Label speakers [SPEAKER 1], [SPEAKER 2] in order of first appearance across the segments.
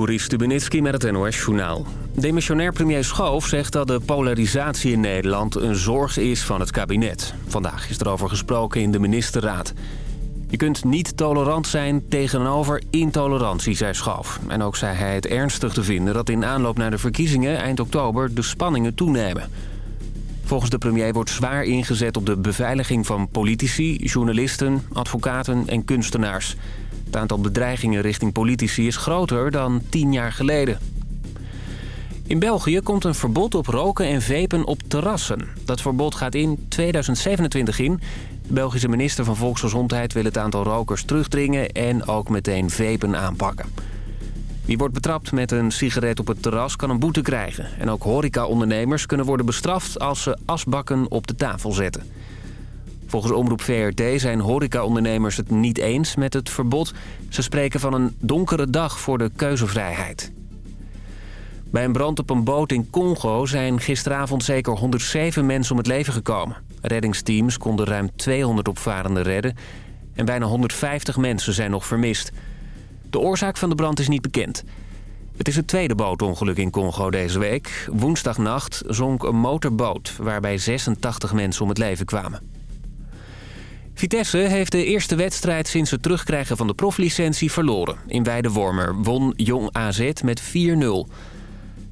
[SPEAKER 1] Juri Stubenitski met het NOS-journaal. Demissionair premier Schoof zegt dat de polarisatie in Nederland een zorg is van het kabinet. Vandaag is erover gesproken in de ministerraad. Je kunt niet tolerant zijn tegenover intolerantie, zei Schoof. En ook zei hij het ernstig te vinden dat in aanloop naar de verkiezingen eind oktober de spanningen toenemen. Volgens de premier wordt zwaar ingezet op de beveiliging van politici, journalisten, advocaten en kunstenaars... Het aantal bedreigingen richting politici is groter dan tien jaar geleden. In België komt een verbod op roken en vepen op terrassen. Dat verbod gaat in 2027 in. De Belgische minister van Volksgezondheid wil het aantal rokers terugdringen... en ook meteen vepen aanpakken. Wie wordt betrapt met een sigaret op het terras kan een boete krijgen. En ook horecaondernemers kunnen worden bestraft als ze asbakken op de tafel zetten. Volgens Omroep VRT zijn horecaondernemers het niet eens met het verbod. Ze spreken van een donkere dag voor de keuzevrijheid. Bij een brand op een boot in Congo zijn gisteravond zeker 107 mensen om het leven gekomen. Reddingsteams konden ruim 200 opvarenden redden... en bijna 150 mensen zijn nog vermist. De oorzaak van de brand is niet bekend. Het is het tweede bootongeluk in Congo deze week. Woensdagnacht zonk een motorboot waarbij 86 mensen om het leven kwamen. Vitesse heeft de eerste wedstrijd sinds het terugkrijgen van de proflicentie verloren. In Weidewormer won Jong AZ met 4-0.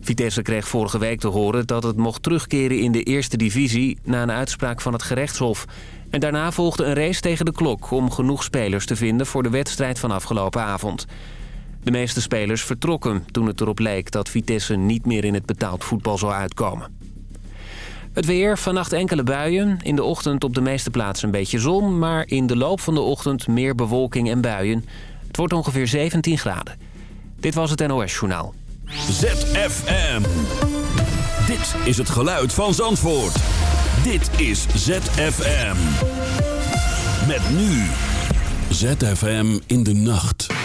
[SPEAKER 1] Vitesse kreeg vorige week te horen dat het mocht terugkeren in de eerste divisie... na een uitspraak van het gerechtshof. En daarna volgde een race tegen de klok om genoeg spelers te vinden... voor de wedstrijd van afgelopen avond. De meeste spelers vertrokken toen het erop leek dat Vitesse niet meer in het betaald voetbal zou uitkomen. Het weer, vannacht enkele buien. In de ochtend op de meeste plaatsen een beetje zon... maar in de loop van de ochtend meer bewolking en buien. Het wordt ongeveer 17 graden. Dit was het NOS Journaal.
[SPEAKER 2] ZFM. Dit is het geluid van Zandvoort. Dit is ZFM. Met nu. ZFM in de nacht.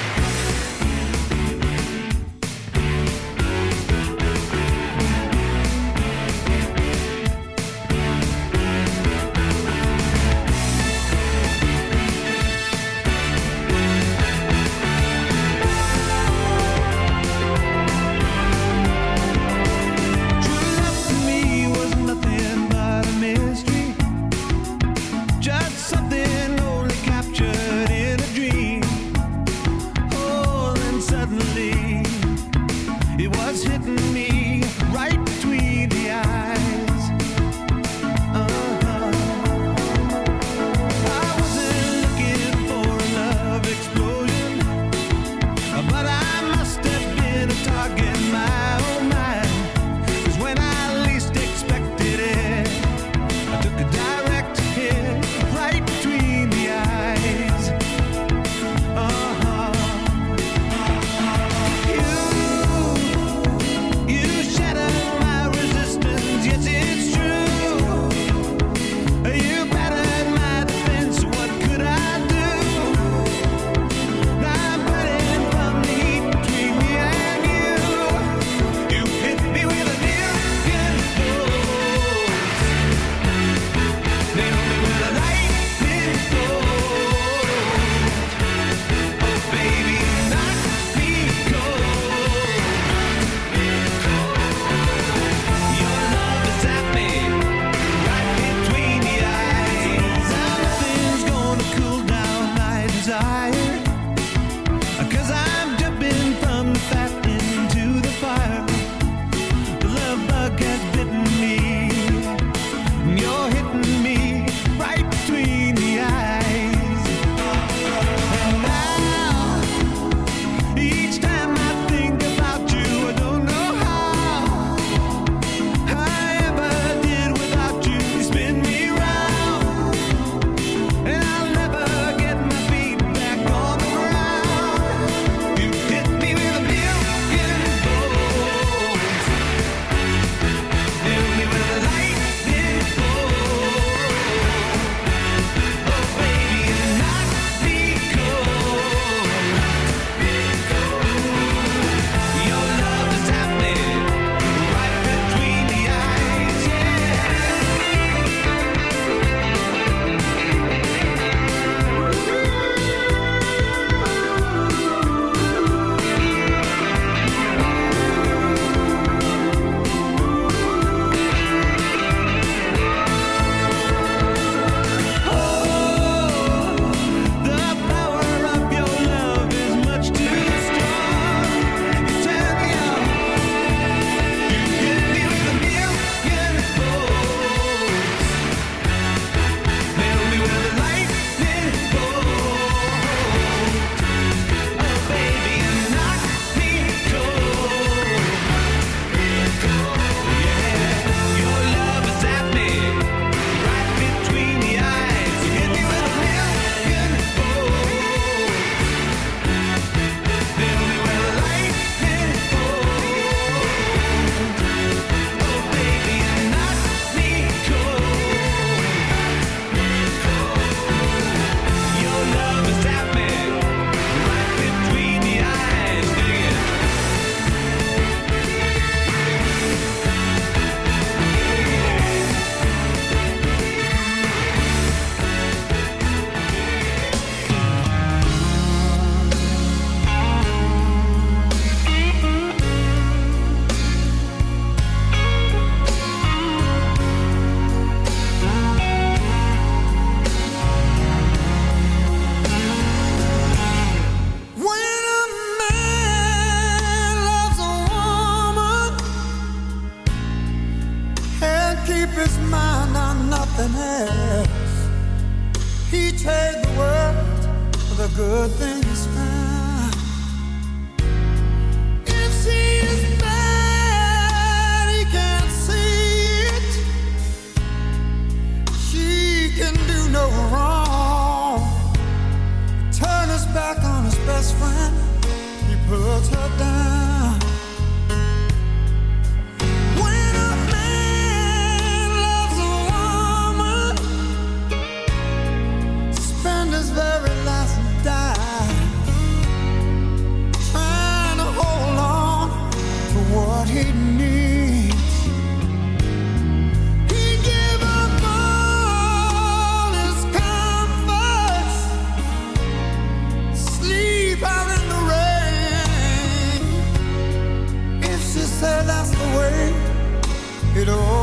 [SPEAKER 3] it all.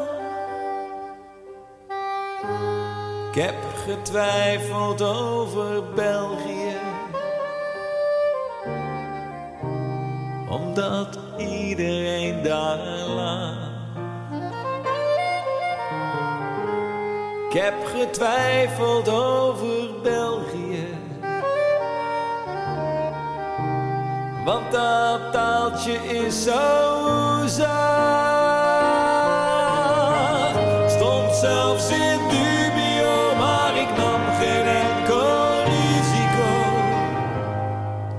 [SPEAKER 4] Ik heb getwijfeld over België. Omdat iedereen daar laat. Ik heb getwijfeld over België. Want dat taaltje is zo zacht. Stond zelfs in dubio,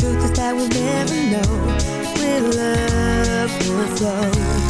[SPEAKER 5] Truth is that we'll never know. Where love will flow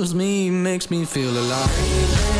[SPEAKER 6] me makes me feel alive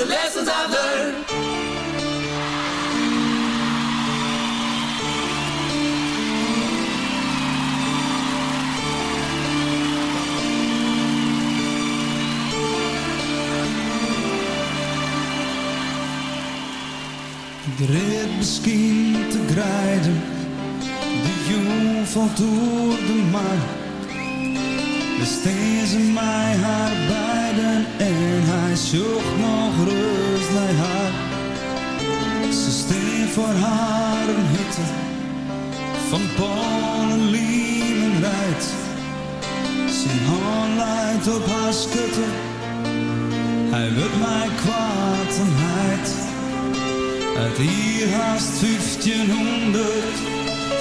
[SPEAKER 6] the lessons I've learned.
[SPEAKER 4] De rit misschien te grijden, de jong valt door de maan. Besteed ze mij haar bij en hij zocht nog rust bij haar. Ze steen voor haar een hutte van Polen, liemen rijdt. Zijn hand leidt op haar schutte, hij wil mij kwaad en heid. Uit hier haast 1500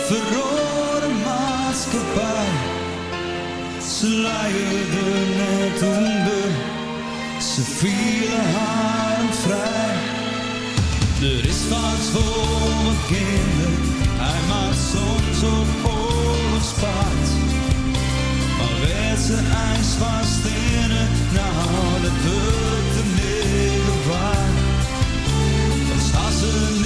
[SPEAKER 4] verrode maatschappij. Ze luierde net onder, ze vielen haar vrij. Er is wat voor mijn kinderen, hij maakt soms op oorlogspaard. Maar werd ze ijs vast in het, nou dat wordt de middel waard. Dan staat ze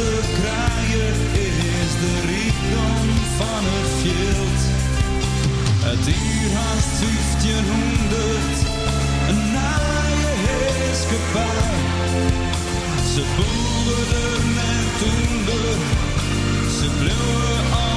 [SPEAKER 4] De kraaien is de rijkdom van het veld. Het uur haast 1500, een naaie heerskepaar. Ze boeren met toender, ze bleven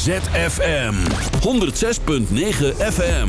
[SPEAKER 7] ZFM. 106.9 FM